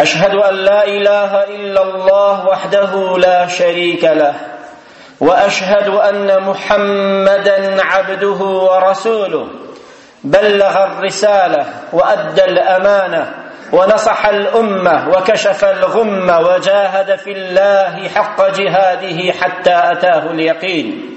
أشهد أن لا إله إلا الله وحده لا شريك له وأشهد أن محمدا عبده ورسوله بلغ الرسالة وأدى الأمانة ونصح الأمة وكشف الغم وجاهد في الله حق جهاده حتى أتاه اليقين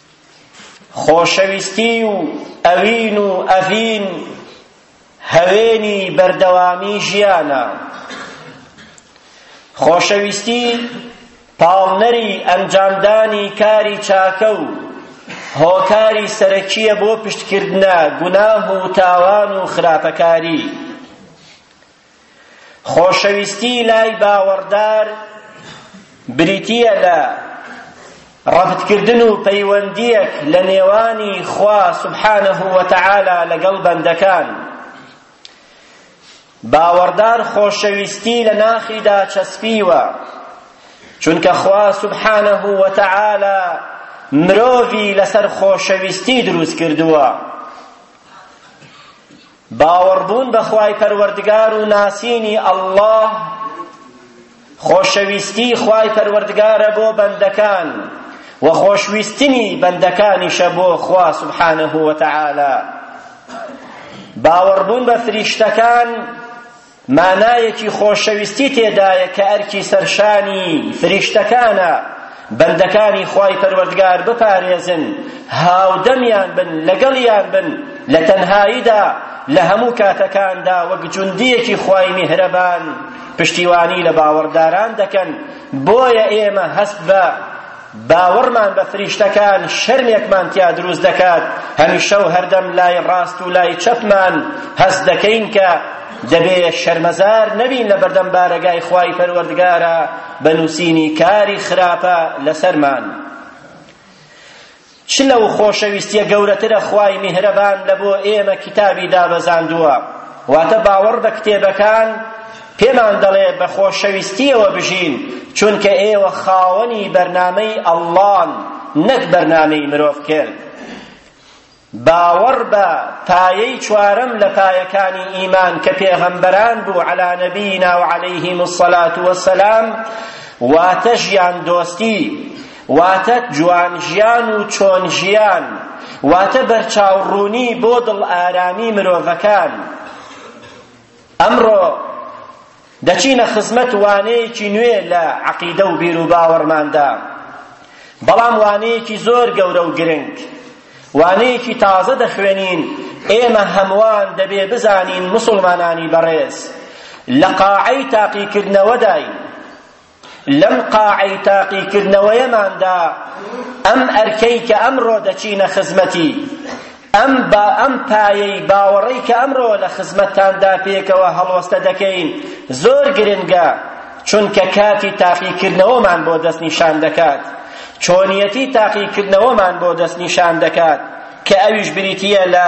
خۆشەویستی و ئەوین و ئەڤین هەوێنی بەردەوامی ژیانە خۆشەویستی پاڵنەری ئەنجامدانی کاری چاکە و هۆکاری سەرەکیە بۆ پشتکردنە گوناه و تاوان و خراپەکاری خۆشەویستی لای باوەڕدار بریتییە لە ڕەبتکردن و پەیوەندیەک لە نێوانی خوا سبحانه وتعالی لەگەڵ بەندەکان باوەڕدار خۆشەویستی لە ناخیدا چەسپیوە چونکە خوا سبحانه وتعالی مرۆڤی لەسەر خۆشەویستی دروست کردووە باوەڕبوون بە خوای پەروەردگار و ناسینی ئەڵڵا خۆشەویستی خوای پەروەردگارە بۆ بەندەکان و خۆشویستنی بەندەکانیشە بۆ خوا سبحانه وتعالی باوەڕبوون بە فریشتەکان مانایەکی خۆشەویستی تێدایە کە ئەرکی سەرشانی فریشتەکانە بەندەکانی خوای پەروەردگار بپارێزن هاودەمیان بن لەگەڵیان بن لە تەنهاییدا لە هەموو کاتەکاندا وەک جوندیەکی خوای میهرەبان پشتیوانی لە باوەڕداران دەکەن بۆیە ئێمە هەست بە باوەڕمان بە فریشتەکان شەرمێکمان تیا دروست دەکات هەمیشە و هەردەم لای ڕاست و لای چەپمان هەست دەکەین کە دەبێ شەرمەزار نەبین لە بەردەم بارەگای خوای پەروەردگارە بە نووسینی کاری خراپە لەسەرمان چ لەو خۆشەویستیە گەورەترە خوای میهرەبان لە بۆ ئێمە کیتابی دابەزاندووە واتە باوەڕ بە کتێبەکان پێمان دەڵێ بە خۆشەویستیەوە بژین چونکە ئێوە خاوەنی بەرنامەی ئەڵڵان نەک بەرنامەی مرۆڤ کرد باوەڕ بە پایەی چوارەم لە پایەکانی ئیمان کە پێغەمبەران بوو عەلا نەبینا و عەلەیهیم الصەلات وەسەلام واتە ژیان دۆستی واتە جوان ژیان و چۆن ژیان واتە بەرچاوڕوونی بۆ دڵئارامی مرۆڤەکان ئەمڕۆ دەچینە خزمەت وانەیەکی نوێ لە عەقیدە و بیر و باوەڕماندا بەڵام وانەیەکی زۆر گەورە و گرنگ وانەیەکی تازە دەخوێنین ئێمە هەمووان دەبێ بزانین مسلمانانی بەڕێز لە قاعەی تاقیکردنەوەدای لەم قاعەی تاقیکردنەوەیەماندا ئەم ئەرکەی کە ئەمڕۆ دەچینە خزمەتی ئەم با ئەم پایەی باوەڕەی کە ئەمڕۆ لە خزمەتتاندا پێکەوە هەڵوەستە دەکەین زۆر گرنگە چونکە کاتی تاقیکردنەوەمان بۆ دەست نیشان دەکات چۆنیەتی تاقیکردنەوەمان بۆ دەست نیشان دەکات کە ئەویش بریتییە لە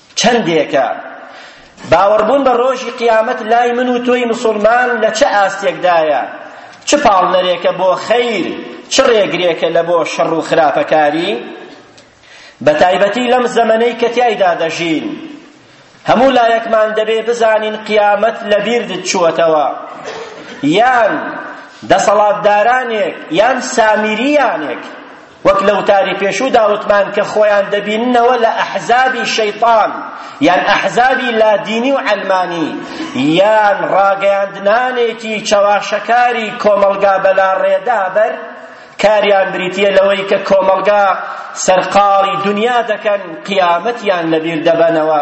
چەندێکە باوەڕبوون بە ڕۆژی قیامەت لای من و تۆی مسوڵمان لە چ ئاستێکدایە چ پاڵنەرێکە بۆ خەیر چ ڕێگرێکە لە بۆ شەڕ و خراپەکاری بە تایبەتی لەم زەمەنەی کە تیایدا دەژین هەموو لایەکمان دەبێ بزانین قیامەت لە بیردت چووەتەوە یان دەسەڵاتدارانێک یان سامیریانێک وەک لە وتاری پێشوودا وتمان کە خۆیان دەبیننەوە لە ئەحزابی شەیطان یان ئەحزابی لادینی و عەلمانی یان ڕاگەیاندنانێکی چەواشەکاری کۆمەڵگا بەلاڕێدا بەر کاریان بریتیە لەوەی کە کۆمەڵگا سەرقاڵی دنیا دەکەن قیامەتیان لەبیر دەبەنەوە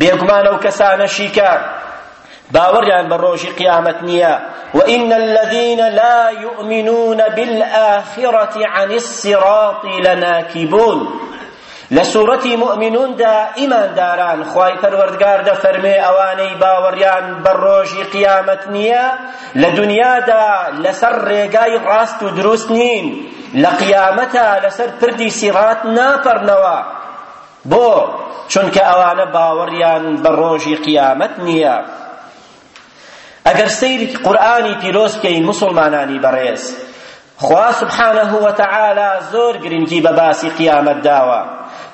بێگومان ئەو کەسانەشی کە باوەڕیان بە ڕۆژی قیامەت نییە وئین الذین لا یؤمنون بالآخرة عن الصراط لناکبون لە سوورەتی مؤمنوندا ئیمانداران خوای پەروەردگار دەفەرمێ ئەوانەی باوەڕیان بە ڕۆژی قیامەت نییە لە دنیادا لەسەر ڕێگای ڕاست و دروست نین لە قیامەتا لەسەر پردی سیڕات ناپەڕنەوە بۆ؟ چونکە ئەوانە باوەڕیان بە ڕۆژی قیامەت نییە ئەگەر سەیری قورئانی پیرۆز بکەین موسڵمانانی بەڕێز خوا سبحانه وتعالی زۆر گرنگی بە باسی قیامەت داوە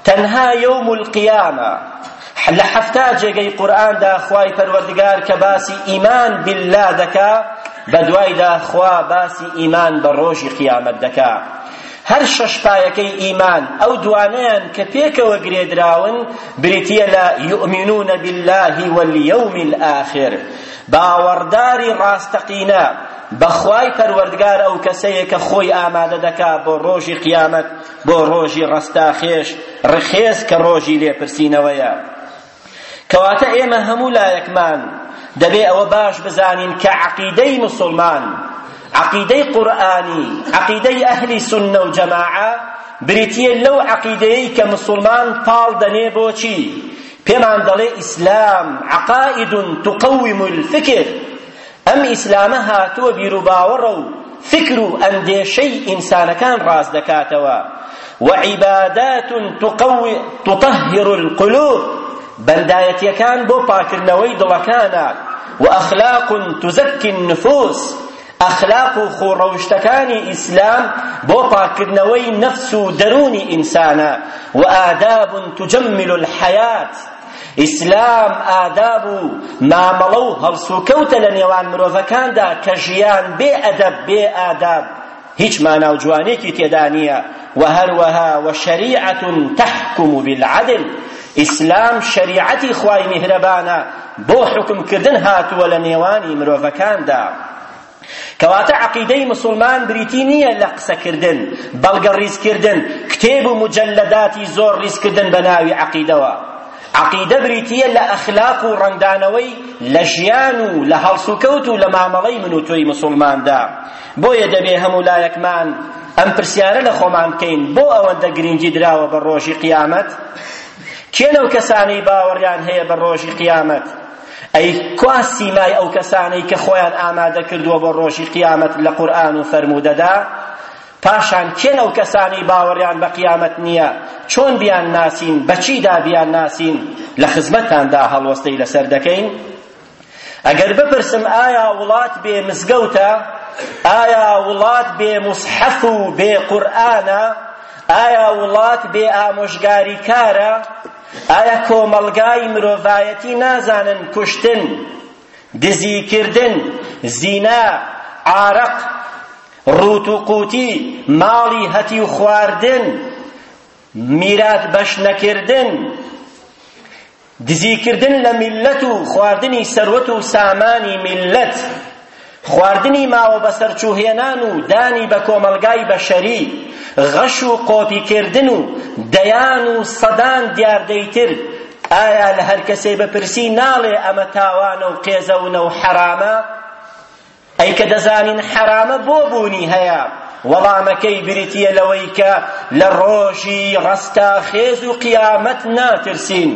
تەنها یوم القیامە لە حەفتا جێگەی قورئاندا خوای پەروەردگار کە باسی ئیمان بالله دەکا بە دوایدا خوا باسی ئیمان بە ڕۆژی قیامەت دەکا هەر شەش پایەکەی ئیمان ئەو دوانەیان کە پێکەوە گرێدراون بریتییە لە یؤمنون باللە والیوم الآخر باوەڕداری ڕاستەقینە بەخوای پەروەردگار ئەو کەسەیە کە خۆی ئامادە دەکا بۆ ڕۆژی قیامەت بۆ ڕۆژی ڕەستاخێش ڕخێز کە ڕۆژی لێپرسینەوەیە کەواتە ئێمە هەموو لایەکمان دەبێ ئەوە باش بزانین کە عەقیدەی مسوڵمان عەقیدەی قورئانی عەقیدەی ئەهلی سوننە و جەماعە بریتیە لەو عەقیدەیەی کە مسوڵمان پاڵ دەنێ بۆچی پێمان دەڵێ ئیسلام عقائد تقوم الفکر ئەم ئیسلامە هاتووە بیروباوەڕە و فکر و ئەندێشەی ئینسانەکان ڕاست دەکاتەوە و عیبادات تطهر القلوب بەندایەتیەکان بۆ پاکردنەوەی دڵەکانە و ئەخلاق تزکی النفوس ئەخلاق و خۆڕەوشتەکانی ئیسلام بۆ پاکردنەوەی نەفس و دەروونی ئینسانە و ئاداب تجمل الحیات ئیسلام ئاداب و مامەڵە و هەڵسوکەوتە لە نێوان مرۆڤەکاندا کە ژیان بێ ئەدەب بێ ئاداب هیچ مانا و جوانێکی تێدا نییە و هەروەها و شەریعەت تحکم بالعدل ئیسلام شەریعەتی خوای میهرەبانە بۆ حکمکردن هاتووە لە نێوانی مرۆڤەکاندا کەواتە عەقیدەی مسوڵمان بریتی نییە لە قسەکردن، بەڵگە ڕیزکردن، کتێب و موجەلەداتی زۆر ڕیزکردن بە ناوی عەقیدەوە. عەقیدە بریتییە لە ئەخلاق و ڕەنگدانەوەی لە ژیان و لە هەڵسوکەوت و لە مامەڵەی من و تۆی مسوڵماندا. بۆیە دەبێ هەموو لایەکمان ئەم پرسیارە لە خۆمان بکەین، بۆ ئەوەندە گرنگی دراوە بە ڕۆژی قیامەت؟ کێن ئەو کەسانەی باوەڕیان هەیە بە ڕۆژی قیامەت؟ ئەی کوا سیمای ئەو کەسانەی کە خۆیان ئامادە کردووە بۆ ڕۆژی قیامەت لە قورئان و فەرموودەدا پاشان کێن ئەو کەسانی باوەڕیان بە قیامەت نییە چۆن بیان ناسین بەچیدا بیان ناسین لە خزمەتاندا هەڵوەستەی لەسەر دەکەین ئەگەر بپرسم ئایا وڵات بێ مزگەوتە ئایا وڵات بێ مصحف و بێ قورئانە ئایا وڵات بێ ئامۆژگاریکارە ئایا کۆمەڵگای مرۆڤایەتی نازانن کوشتن، دزیکردن، زینا، عارەق، ڕووت و قووتی، ماڵی هەتیو خواردن، میرات بەش نەکردن، دزیکردن لە میللەت و خواردنی سەروەت و سامانی میللەت خواردنی ماوە بەسەرچووهێنان و دانی بە کۆمەڵگای بەشەری، غەش و قۆپیکردن و دەیان و سەدان دیاردەی تر، ئایا لە هەر کەسێ بپرسی ناڵێ ئەمە تاوانە و قێزەونە و حەرامە؟ ئەی کە دەزانین حەرامە بۆ بوونی هەیە؟ وەڵامەکەی بریتییە لەوەی کە لە ڕۆژی ڕەستاخێز و قیامەت ناترسین،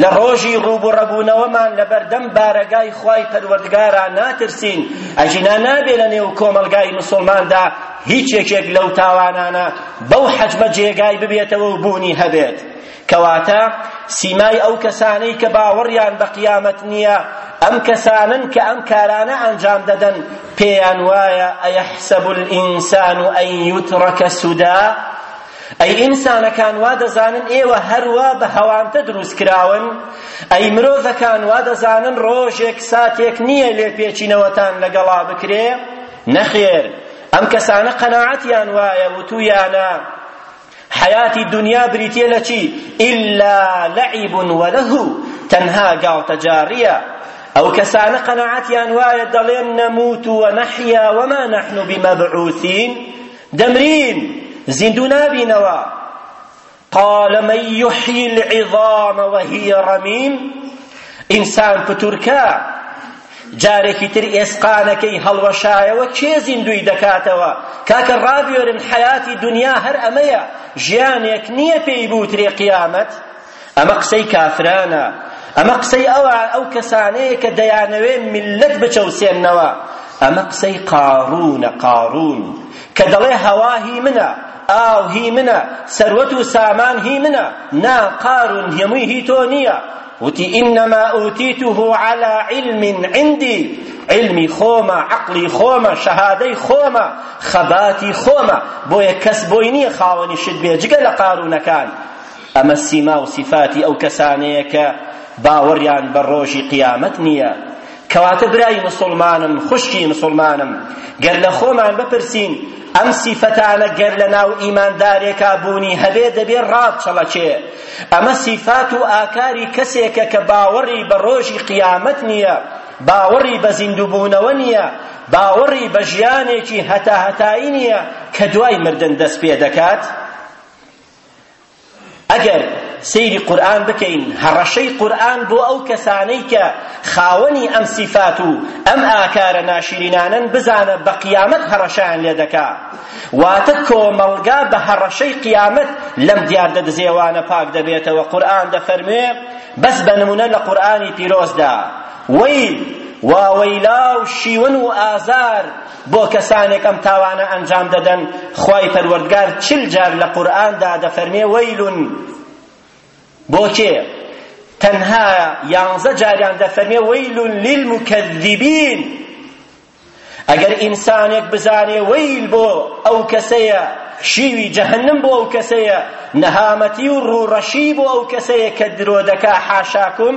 لە ڕۆژی ڕووبەڕبوونەوەمان لە بەردەم بارەگای خوای پەروەردگارا ناترسین ئەژینا نابێ لە نێو کۆمەڵگای مسلماندا هیچ یەکێک لەو تاوانانە بەو حەجمە جێگای ببێتەوە و بوونی هەبێت کەواتە سیمای ئەو کەسانەی کە باوەڕیان بە قیامەت نییە ئەم کەسانن کە ئەم کارانە ئەنجام دەدەن پێیان وایە ئەیەحسەب الئینسان ئەن یوتڕەکە سودا ئەی ئینسانەکان وا دەزانن ئێوە هەروا بە هەوانتە دروست کراون ئەی مرۆڤەکان وا دەزانن ڕۆژێک ساتێک نییە لێپێچینەوەتان لەگەڵا بکرێ نەخێر ئەم کەسانە قەناعەتیان وایە وتویانە حیاتی دنیا بریتیە لە چی ئیلا لعیب وەلەهو تەنها گاڵتەجاڕیە ئەو کەسانە قەناعەتیان وایە دەڵێن نەموت و نەحیا وما نحن بمبعوثین دەمرین زیندوو نابینەوە قال من یحیی العظام وهی رمیم ئینسان پتورکە جارێکی تر ئێسقانەکەی هەڵوەشایەوە کێ زیندوی دەکاتەوە کاکە ڕابێرن حەیاتی دنیا هەر ئەمەیە ژیانێک نییە پێی بوترێ قیامەت ئەمە قسەی کافرانە ئەمە قسەی ئەوە ئەو کەسانەیە کە دەیانەوێ ملت بچەوسێننەوە ئەمە قسەی قارونە قارون کە دەڵێ هەوا هی منە ئاو هی منە سەروەت و سامان هی منە نا قارون هەمووی هی تۆ نییە وتی ئینەما ئوتیته عەلا علم عندی علمی خۆمە عەقڵی خۆمە شەهادەی خۆمە خەباتی خۆمە بۆیە کەس بۆی نییە خاوەنی شت بێ جگە لە قارونەکان ئەمە سیما و سیفاتی ئەو کەسانەیە کە باوەڕیان بە ڕۆژی قیامەت نییە. کەواتە برای موسڵمانم، خوشکی موسڵمانم، گەر لە خۆمان بپرسین ئەم سیفەتانە گەر لە ناو ئیماندارێکا بوونی هەبێ دەبێ ڕابچڵەکێ. ئەمە سیفات و ئاکاری کەسێکە کە باوەڕی بە ڕۆژی قیامەت نییە، باوەڕی بە زیندووبوونەوە نییە، باوەڕی بە ژیانێکی هەتاهەتایی نییە کە دوای مردن دەست پێ دەکات. ئەگەر سەیری قورئان بکەین هەڕەشەی قورئان بۆ ئەو کەسانەی کە خاوەنی ئەم سیفات و ئەم ئاکارە ناشیرینانەن بزانە بە قیامەت هەڕەشەیان لێ دەکا واتە کۆمەڵگا بە هەڕەشەی قیامەت لەم دیاردە دزێوانە پاک دەبێتەوە قورئان دەفەرموێ بەس بە نمونە لە قورئانی پیرۆزدا وەیل واوەیلا و شیون و ئازار بۆ کەسانێک ئەم تاوانە ئەنجام دەدەن خوای پەروەردگار چل جار لە قورئاندا دەفەرمێ وەیلون بۆ کێ تەنها یانزە جاریان دەفەرمێ وەیل للمکذبین ئەگەر ئینسانێک بزانێ وەیل بۆ ئەو کەسەیە شیوی جەهنم بۆ ئەو کەسەیە نەهامەتی و ڕوڕەشی بۆ ئەو کەسەیە کە درۆ دەکا حاشاکم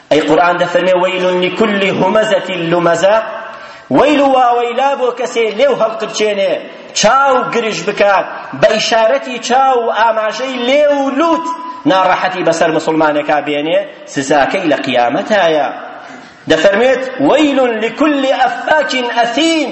ئەی قورئان دەفەرمێ وەیل لکل همزة لمزە وەیل و واوەیلا بۆ کەسێ لێو هەڵقرچێنێ چاو گرژ بکات بە ئیشارەتی چاو و ئاماژەی لێ و لوت ناڕەحەتی بەسەر مسلمانەکە بێنێ سزاکەی لە قیامەتایە دەفەرمێت وەیل لکل ئەفاک ئەثیم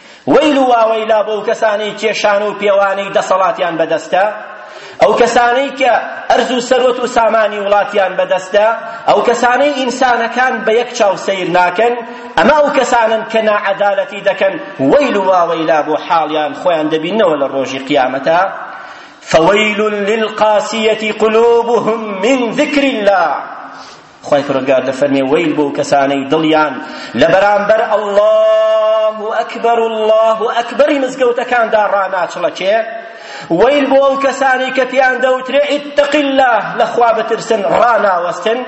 وەیل و واوەیلا بۆ ئەو کەسانەی کێشان و پێوانەی دەسەڵاتیان بەدەستە ئەو کەسانەی کە ئەرز و سەروەت و سامانی وڵاتیان بەدەستە ئەو کەسانەی ئینسانەکان بە یەک چاو سەیر ناکەن ئەمە ئەو کەسانن کە ناعەدالەتی دەکەن وەیل و واوەیلا بۆ حاڵیان خۆیان دەبینەوە لە ڕۆژی قیامەتە فويل للقاسية قلوبهم من ذكر الله خوای پەروەردگار دەفەرمێ وەیل بۆ کەسانەی دڵیان لە بەرامبەر اللە ئەکبەر اللە ئەکبەری مزگەوتەکاندا ڕاناچڵەکێ وەیل بۆ ئەو کەسانی کە پێیان دەوترێ اتق الله لە خوا بترسن ڕاناوەستن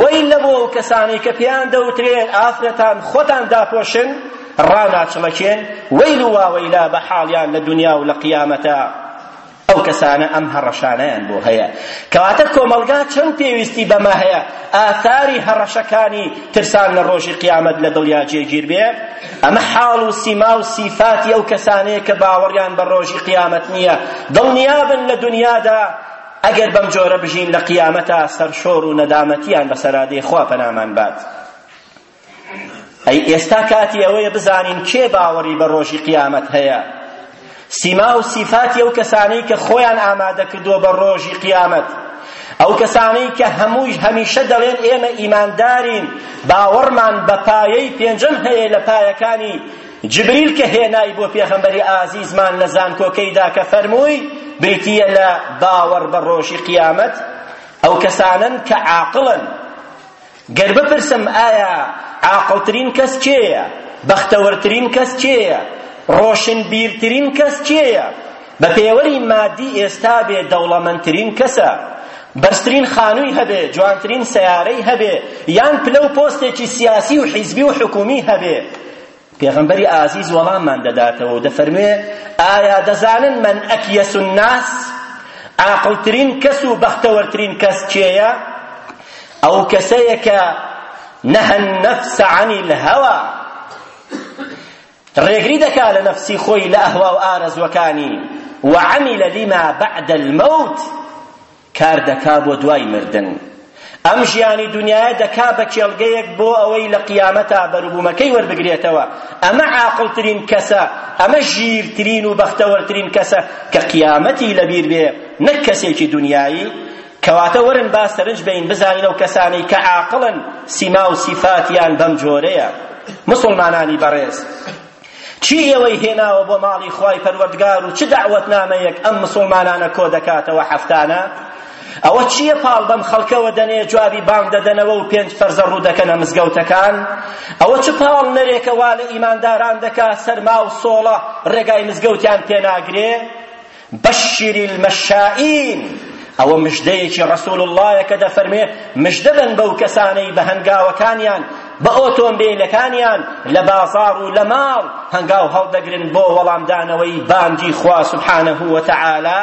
وەیل لە بۆ ئەو کەسانی کە پێیان دەوترێ ئافرەتان خۆتان داپۆشن ڕاناچڵەکێن وەیل و واوەیلا بە حاڵیان لە دنیا و لە قیامەتە ئەو کەسانە ئەم هەڕەشانەیان بۆ هەیە کەواتە کۆمەڵگا چەند پێویستی بەمە هەیە ئاثاری هەڕەشەکانی ترسان لە ڕۆژی قیامەت لە دڵیا جێگیر بێ ئەمە حاڵ و سیما و سیفاتی ئەو کەسانەیە کە باوەڕیان بە ڕۆژی قیامەت نییە دڵنیابن لە دنیادا ئەگەر بەم جۆرە بژین لە قیامەتا سەرشۆر و نەدامەتیان بەسەرادەی خوا پەنامان بات ئەی ئێستا کاتی ئەوەیە بزانین کێ باوەڕی بە ڕۆژی قیامەت هەیە سیما و سیفاتی ئەو کەسانەی کە خۆیان ئامادە کردووە بە ڕۆژی قیامەت ئەو کەسانەی کە هەمووی هەمیشە دەڵێن ئێمە ئیماندارین باوەڕمان بە پایەی پێنجەم هەیە لە پایەکانی جبریل کە هێنای بۆ پێغەمبەری ئازیزمان لە زانکۆکەیدا کە فەرمووی بریتییە لە باوەڕ بە ڕۆژی قیامەت ئەو کەسانن کە عاقڵن گەر بپرسم ئایا عاقڵترین کەس کێیە؟ بەختەوەرترین کەس کێیە؟ ڕۆشنبیرترین کەس کێیە؟ بە پێوەری مادی ئێستا بێ دەوڵەمەندترین کەسە؟ بەرزترین خانووی هەبێ، جوانترین سەیارەی هەبێ، یان پلە و پۆستێکی سیاسی و حیزبی و حکوومی هەبێ، پێغەمبەری ئازیز وەڵاممان دەداتەوە و دەفەرموێ ئایا دەزانن من ئەکیەس الناس عاقڵترین کەس و بەختەوەرترین کەس کێیە ئەو کەسەیە کە نەهە النفس عن الهوى ڕێگری دەکا لە نەفسی خۆی لە ئەهوا و ئارەزوەکانی وعمل لما بعد الموت کار دەکا بۆ دوای مردن ئەم ژیانی دنیایە دەکا بە کێڵگەیەک بۆ ئەوەی لە قیامەتا بەروبوومەکەی وەربگرێتەوە ئەمە عاقڵترین کەسە ئەمە ژیرترین و بەختەوەرترین کەسە کە قیامەتی لەبیر بێ نەک کەسێکی دنیایی کەواتە ورن با سەرنج بین بزانین و کەسانی کە عاقڵن سیما و سیفاتیان بەم جۆرەیە مسلمانانی بەڕێز چی ئێوەی هێناوە بۆ ماڵی خوای پەروەردگار و چ دەعوەتنامەیەک ئەم مسوڵمانانە کۆ دەکاتەوە هەفتانە ئەوە چییە پاڵ بەم خەڵکەوە دەنێ جوابی بام دەدەنەوە و پێنج فەرزە ڕوو دەکەنە مزگەوتەکان ئەوە چ پاڵ نەرێکە وا لە ئیمانداران دەکا سەرما و سۆڵە ڕێگای مزگەوتیان پێناگرێ بشر المشائین ئەوە مژدەیەکی ڕەسول اللەیە کە دەفەرمێ مژدە بەن بەو کەسانەی بە هەنگاوەکانیان بە ئۆتۆمبیلەکانیان لە بازاڕ و لە ماڵ هەنگاو هەڵدەگرن بۆ وەڵامدانەوەی بانگی خوا سبحانه وتعالی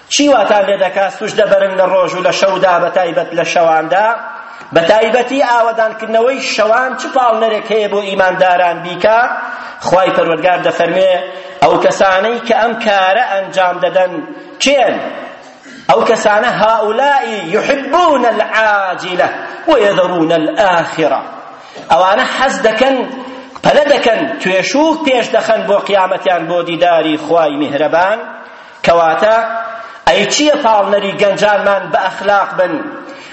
چی واتان لێ دەکات سوژدە بەرن لە ڕۆژ و لە شەودا بەتایبەت لە شەواندا بەتایبەتی ئاوەدانکردنەوەی شەوان چ پاڵنەرێک هەیە بۆ ئیمانداران بیکا خوای پەروەردگار دەفەرمێ ئەو کەسانەی کە ئەم کارە ئەنجام دەدەن کێن ئەو کەسانە هاولائی یحبون العاجلە ویذرون الآخرە ئەوانە حەز دەکەن پەلە دەکەن توێشوو پێش دەخەن بۆ قیامەتیان بۆ دیداری خوای میهرەبان کەواتە ئەی چییە پاڵنەری گەنجانمان بە ئەخلاق بن؟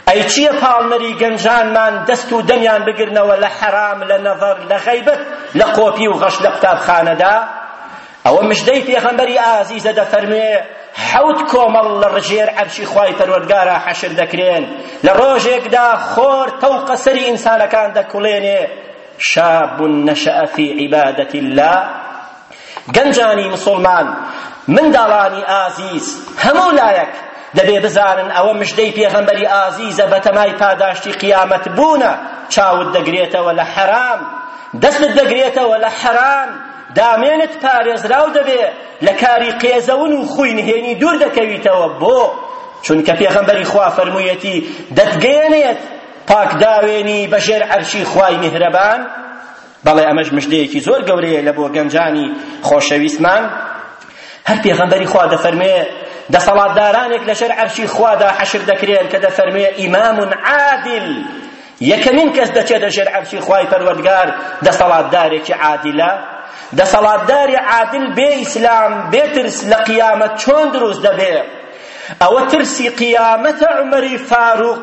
ئەی چییە پاڵنەری گەنجانمان دەست و دەمیان بگرنەوە لە حەرام، لە نەزەر، لە غەیبەت، لە قۆپی و غەش لە قوتابخانەدا؟ ئەوە مژدەی پێغەمبەری ئازیزە دەفەرموێ حەوت کۆمەڵ لە ڕژێر عەرشی خوای پەروەردگارا حەشر دەکرێن لە ڕۆژێکدا خۆر تەوقە سەری ئینسانەکان دەکوڵێنێ شاب نشأ في عبادة الله گەنجانی مسوڵمان، منداڵانی ئازیز، هەموو لایەک دەبێ بزانن ئەوە مژدەی پێغەمبەری ئازیزە بەتەمای پاداشتی قیامەت بوونە، چاوت دەگرێتەوە لە حەرام، دەستت دەگرێتەوە لە حەرام، دامێنت پارێزراو دەبێ، لە کاری قێزەون و خوی نهێنی دوور دەکەویتەوە، بۆ؟ چونکە پێغەمبەری خوا فەرموویەتی دەتگەیەنێت پاکداوێنی بەژێر عەرشی خوای میهرەبان، بەڵێ ئەمەش مژدەیەکی زۆر گەورەیە لە بۆ گەنجانی خۆشەویستمان هەر پێغەمبەری خوا دەفەرمێ دەسەڵاتدارانێک لەژێر عەرشی خوادا حەشر دەکرێن کە دەفەرمێ ئیمام عادل یەکەمین کەس دەچێتە ژێر عەرشی خوای پەروەردگار دەسەڵاتدارێکی عادلە دەسەڵاتداری عادل بێ ئیسلام بێ ترس لە قیامەت چۆن دروست دەبێ ئەوە ترسی قیامەتە عومەری فاروق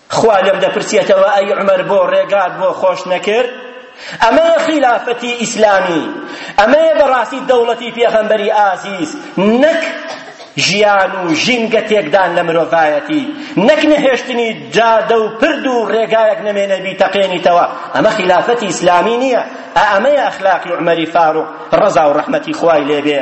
خوا لێم دەپرسێتەوە ئەی عومەر بۆ ڕێگات بۆ خۆش نەکرد ئەمەیە خیلافەتی ئیسلامی ئەمەیە بەڕاستی دەوڵەتی پێغەمبەری ئازیز نەک ژیان و ژینگە تێکدان لە مرۆڤایەتی نەک نەهێشتنی جادە و پرد و ڕێگایەک نەمێنە بیتەقێنیتەوە ئەمە خیلافەتی ئیسلامی نییە ئەمەیە ئەخلاقی عومەری فاروق ڕەزا و ڕەحمەتی خوای لێبێ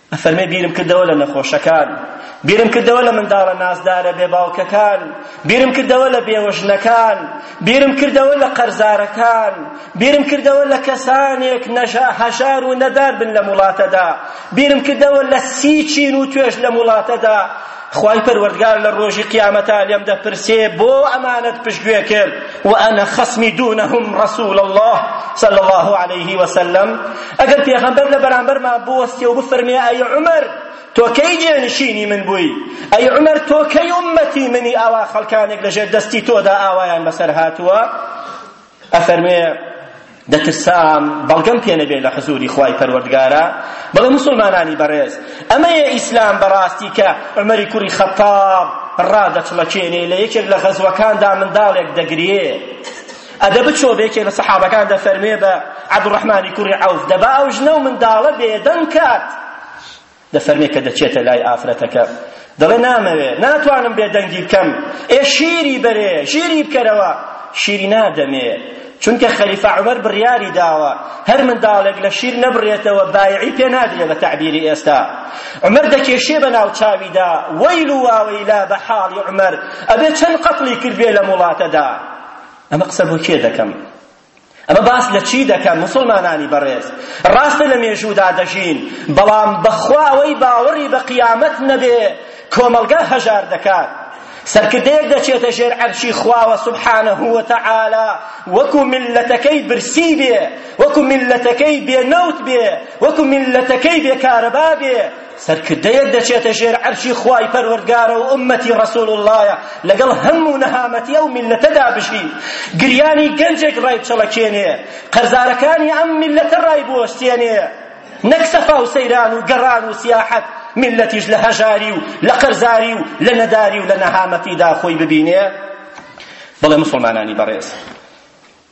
ئەفەرمێ بیرم کردەوە لە نەخۆشەکان، بیرم کردەوە لە منداڵە نازدارە بێ باوکەکان، بیرم کردەوە لە بێوەژنەکان، بیرم کردەوە لە قەرزارەکان، بیرم کردەوە لە کەسانێک هەژار و نەدار بن لەم وڵاتەدا، بیرم کردەوە لە سیچین و توێژ لەم وڵاتەدا، خوای پەروەردگار لە ڕۆژی قیامەتا لێم دەپرسێ بۆ ئەمانەت پشتگوێ کرد وأنا خصمی دونهم رسول الله صلى الله عليه وسلم ئەگەر پێغەمبەر لە بەرامبەرمان بوەستێ و بفەرمێ ئەی عومەر تۆ کەی جێنشینی من بووی ئەی عومەر تۆ کەی ئومەتی منی ئاوا خەڵکانێک لەژێر دەستی تۆدا ئاوایان بەسەر هاتووە ئەفەرموێ، دەترسام بەڵگەم پێ نەبێ لە حزوری خوای پەروەردگارا، بەڵێ موسڵمانانی بەڕێز ئەمەیە ئیسلام بەڕاستی کە عومەری کوڕی خەتاب ڕادەچڵەکێنێ لە یەکێک لە غەزوەکاندا منداڵێک دەگرێ ئەدە بچۆ بێکێ لە سەحابەکان دەفەرموێ بە عەبدوڕەحمانی کوڕی عەوف دەبا ئەو ژنە و منداڵە بێدەنگ کات دەفەرمێ کە دەچێتە لای ئافرەتەکە دەڵێ نامەوێ ناتوانم بێ دەنگی بکەم ئێ شیری بەرێ ژیری بکەرەوە شیری نادەمێ چونکە خەلیفە عومەر بڕیاری داوە هەر منداڵێک لە شیر نەبڕێتەوە بایعی پێ نادرێ بە تەعبیری ئێستا عومەر دەکێشێ بە ناو چاویدا وەیل و واوەیلا بە حاڵی عومەر ئەبێ چەند قەتڵی کردبێ لەم وڵاتەدا ئەمە قسە بۆ کێ دەکەم ئەمە باس لە چی دەکەم مسلمانانی بەڕێز ڕاستە لە مێژوودا دەژین بەڵام بەخوا ئەوەی باوەڕی بە قیامەت نەبێ کۆمەڵگا هەژار دەکات سەرکردەیەک دەچێتە ژێر عەرشی خواوە سبحانه وتعالی وەکو ملەتەکەی برسی بێ وەکو ملەتەکەی بێ نەوت بێ وەکو ملەتەکەی بێ کارەبا بێ سەرکردەیەک دەچێتە ژێر عەرشی خوای پەروەردگارە و ئوممەتی ڕەسوڵ اللەیە لەگەڵ هەموو نەهامەتی ئەو میللەتەدا بژی گریانی گەنجێک ڕای بچەڵەکێنێ قەرزارەکانی ئەم میللەتە ڕای بوەستێنێ نەک سەفا و سەیران و گەڕان و سیاحەت میللەتیش لە هەژاری و لە قەرزاری و لە نەداری و لە نەهامەتیدا خۆی ببینێ بەڵێ مسلمانانی بەڕێز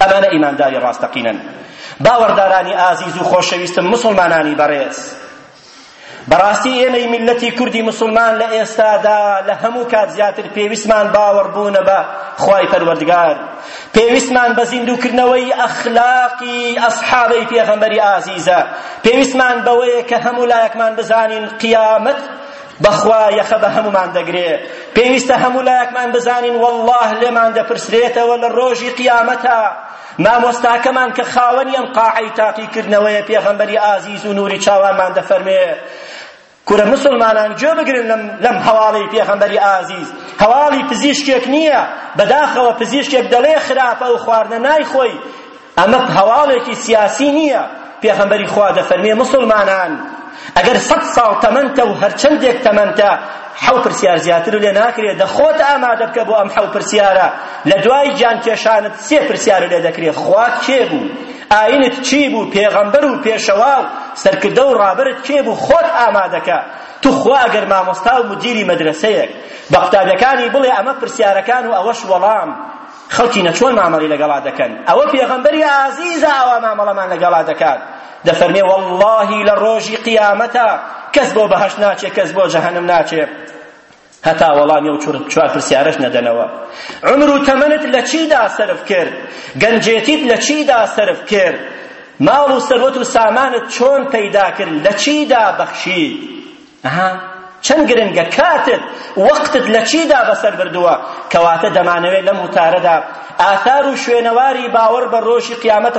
ئەمانە ئیمانداری ڕاستەقینەن باوەڕدارانی ئازیز و خۆشەویستم مسوڵمانانی بەڕێز بەڕاستی ئێمەی میلەتی کوردی مسلمان لە ئێستادا لە هەموو کات زیاتر پێویستمان باوەڕبوونە بە خوای پەروەردگار پێویستمان بە زیندووکردنەوەی ئەخلاقی ئەسحابەی پێغەمبەری ئازیزە پێویستمان بەوەیە کە هەموو لایەکمان بزانین قیامەت بەخوا یەخە بە هەموومان دەگرێ پێویستە هەموو لایەکمان بزانین والله لێمان دەپرسرێتەوە لە ڕۆژی قیامەتا مامۆستاکەمان کە خاوەنی ئەم قاعەی تاقیکردنەوەیە پێغەمبەری ئازیز و نوری چاوانمان دەفەرمێ کورە مسلمانان گوێ بگرن لەم لەم هەواڵی پێغەمبەری ئازیز هەواڵی پزیشکێک نییە بەداخەوە پزیشکێک دەڵێ خراپە و خواردنە نایخۆی ئەمە هەواڵێکی سیاسی نییە پێغەمبەری خوا دەفەرمێ مسلمانان ئەگەر سەد ساڵ تەمەنتە و هەرچەندێک تەمەنتە حەو پرسیار زیاتر لێ ناکرێت دە خۆت ئامادە بکە بۆ ئەم حەو پرسیارە لە دوای گیانکێشانت سێ پرسیار لێ دەکرێت خوات کێ بوو ئاینت چی بوو پێغەمبەر و پێشەوا و سەرکردە و ڕابەرت کێ بوو خۆت ئامادەکە تو خوا ئەگەر مامۆستا و مدیری مەدرسەیەک بە قوتابیەکانی بڵێ ئەمە پرسیارەکان و ئەوەش وەڵام خەڵکی نە چۆن مامەڵی لەگەڵا دەکەن ئەوە پێغەمبەری ئازیزە ئاوا مامەڵەمان لەگەڵا دەکات دەفەرمێ واللهی لە ڕۆژی قیامەتە کەس بۆ بەهەشت ناچێ کەس بۆ جەهەنم ناچێ هەتا وەڵامی ئەو چوار پرسیارەش نەدەنەوە عمر و تەمەنت لە چیدا سەرف کرد گەنجێتیت لە چیدا سەرف کرد ماڵ و سەروەت و سامانت چۆن پەیدا کرد لە چیدا بەخشیت ئەها چەند گرنگە کاتت وەقتت لە چیدا بەسەر بردووە کەواتە دەمانەوێت لەم وتارەدا ئاثار و شوێنەواری باوەڕ بە ڕۆژی قیامەت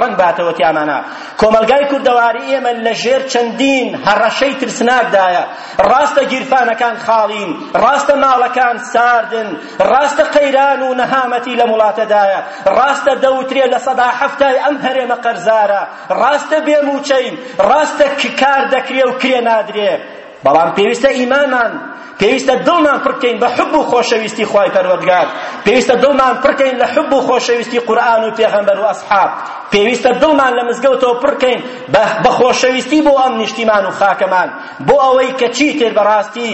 ڕەنگ باتەوە تیامانە کۆمەلگای کوردەواری ئێمە لە ژێر چەندین هەڕەشەی ترسناکدایە ڕاستە گیرفانەکان خاڵین ڕاستە ماڵەکان ساردن ڕاستە قەیران و نەهامەتی لەم وڵاتەدایە ڕاستە دەوترێ لە سەدا حەفتای ئەم هەرێمە قەرزارە ڕاستە بێ مووچەین، ڕاستە کار دەکرێ و کرێ نادرێ، بەڵام پێویستە ئیمانمان، پێویستە دڵمان پڕ بکەین بە حوب و خۆشەویستی خوای پەروەردگار، پێویستە دڵمان پڕ بکەین لە حوب و خۆشەویستی قورئان و پێغەمبەر و ئەسحاب، پێویستە دڵمان لە مزگەوتەوە پڕ بکەین بە خۆشەویستی بۆ ئەم نیشتیمان و خاکەمان، بۆ ئەوەی کە چیتر بەڕاستی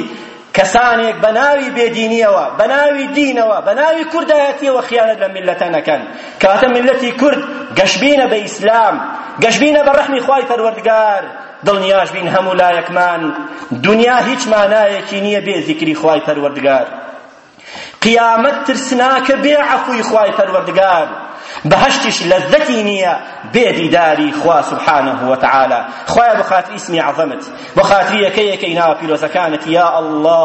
کەسانێک بە ناوی بێدینیەوە بە ناوی دینەوە بە ناوی کوردایەتیەوە خیانەت لەم میللەتە نەکەن کەواتە میللەتی کورد گەشبینە بە ئیسلام گەشبینە بە ڕەحمی خوای پەروەردگار دڵنیاش بین هەموو لایەکمان دنیا هیچ مانایەکی نییە بێ زیکری خوای پەروەردگار قیامەت ترسناکە بێ عەفوی خوای پەروەردگار بەهەشتیش لەزەتی نییە بێ دیداری خوا سبحانه وتعالی خوایە بە خاتری اسمی عەظەمت بە خاتری یەکە یەکەی ناوە پیرۆزەکانت یا ئەڵڵا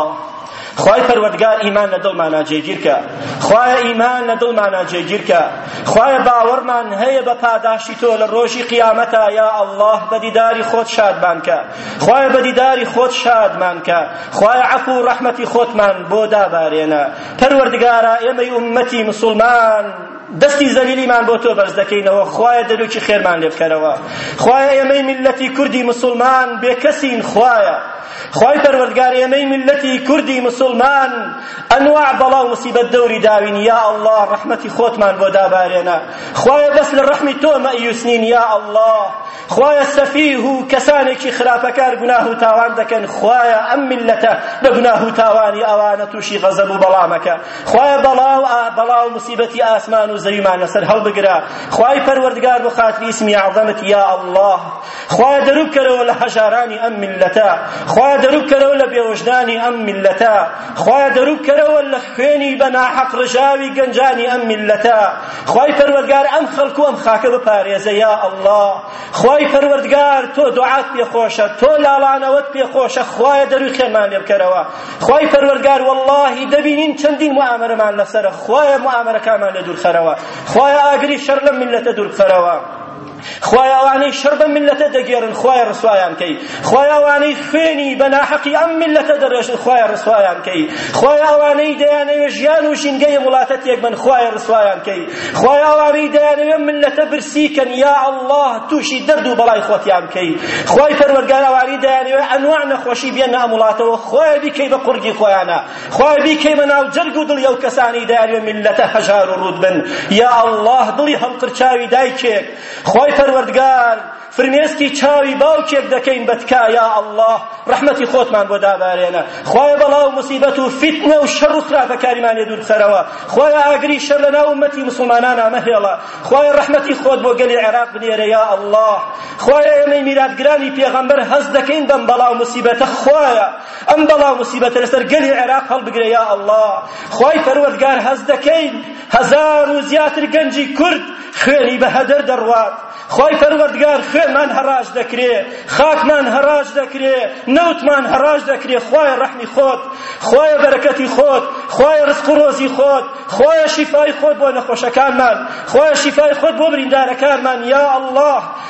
خوای پەروەردگار ئیمان لە دڵمانا جێگیرکە خوایە ئیمان لە دڵمانا جێگیرکە خوایە باوەڕمان هەیە بە پاداشتی تۆ لە ڕۆژی قیامەتا یا ئەڵڵاه بە دیداری خۆت شادمان کە خوایە بە دیداری خۆت شادمان کە خوایە عەفو و ڕەحمەتی خۆتمان بۆ دابارێنە پەروەردگارا ئێمەی ئوممەتی مسوڵمان دەستی زەلیلیمان بۆ تۆ بەرز دەکەینەوە خوایە دەروکی خێرمان لێ بکەرەوە خوایە ئێمەی میللەتی کوردی مسوڵمان بێکەسین خوایە خوای پەروەردگار ئێمەی میللەتی کوردی مسوڵمان ئەنواع بەڵا و مسیبەت دەوری داوین یا ئەڵڵا ڕەحمەتی خۆتمان بۆ دابارێنە خوایە بەس لە ڕەحمی تۆ مەئیوس نین یا ئەڵڵا خوایە سەفیه و کەسانێکی خراپەکار گوناه و تاوان دەکەن خوایە ئەم میللەتە بە گوناه و تاوانی ئەوانە تووشی غەزەب و بەڵا مەکە خوایە بەڵا و بەڵا و موسیبەتی ئاسمان و زەویمان لەسەر هەڵبگرە خوای پەروەردگار بۆ خاتری اسمی عەظەمت یا اللە خوایە دەروو بکەرەوە لە هەژارانی ئەم میللەتە خوایە دەروو بکەرەوە لە بێوەژدانی ئەم میللەتە خوایە دەروو بکەرەوە لە خوێنی بە ناحەق ڕژاوی گەنجانی ئەم میللەتە خوای پەروەردگار ئەم خەڵک و ئەم خاکە بپارێزە یا ئەڵڵا خوای پەروەردگار تۆ دوعات پێ خۆشە تۆ لاڵانەوەت پێ خۆشە خوایە دەروی خێرمان لێ بکەرەوە خوای پەروەردگار واللهی دەبینین چەندین موئامەرەمان لەسەرە خوایە موئامەرەکانمان لێ دوورخەرەوە خوایە ئاگری شەر لەم میللەتە دووربخەرەوە خوایە ئەوانەی شەر بەم میللەتە دەگێرن خوایە ڕسوایان کەی خوایە ئەوانەی خوێنی بە ناحەقی ئەم میللەتە دەڕێژن خوایە ڕسوایان کەی خوایە ئەوانەی دەیانەوێ ژیان و ژینگەی ئەم وڵاتە تێک بەن خوایە ڕسوایان کەی خوایە ئەوانەی دەیانەوێ میللەتە برسی کەن یا ئەڵڵا تووشی دەرد و بەڵای خۆتیان کەی خوای پەروەردگار ئەوانەی دەیانەوێ ئەنواع نەخۆشی بێنە ئەم وڵاتەوە خوایە بیکەی بە قوڕگی خۆیانە خوایە بیکەیمە ناو جەرگ و دڵی ئەو کەسانەی دەیانوێ میللەتە هەژار و ڕووت بن یا ئەڵڵا دڵی هەڵقرچاوی دایکێک خوای پەروەردگار فرمێسکی چاوی باوکێک دەکەین بە تکا یا ئەڵڵا ڕەحمەتی خۆتمان بۆ دابارێنە خوایە بەڵا و موسیبەت و فیتنە و شەڕ و خراپەکاریمان لێ دوور بخەرەوە خوایە ئاگری شەر لە ناو ئومەتی موسڵمانان ئامەهێڵە خوایە ڕەحمەتی خۆت بۆ گەلی عێراق بنێرە یا ئەڵڵا خوایە ئێمەی میراتگرانی پێغەمبەر هەست دەکەین بەم بەڵا و موسیبەتە خوایە ئەم بەڵا و موسیبەتە لەسەر گەلی عێراق هەڵبگرە یا اللە خوای پەروەردگار هەست دەکەین هەزار و زیاتر گەنجی کورد خوێنی بە هەدەر دەڕوات خوای پەروەردگار خوێنمان هەڕاج دەکرێ خاکمان هەڕاج دەکرێ نەوتمان هەڕاج دەکرێ خوایە ڕەحمی خۆت خوایە بەرەکەتی خۆت خوایە ڕزق و ڕۆزی خۆت خوایە شیفای خۆت بۆ نەخۆشەکانمان خوایە شیفای خۆت بۆ بریندارەکانمان یا ئەڵڵاه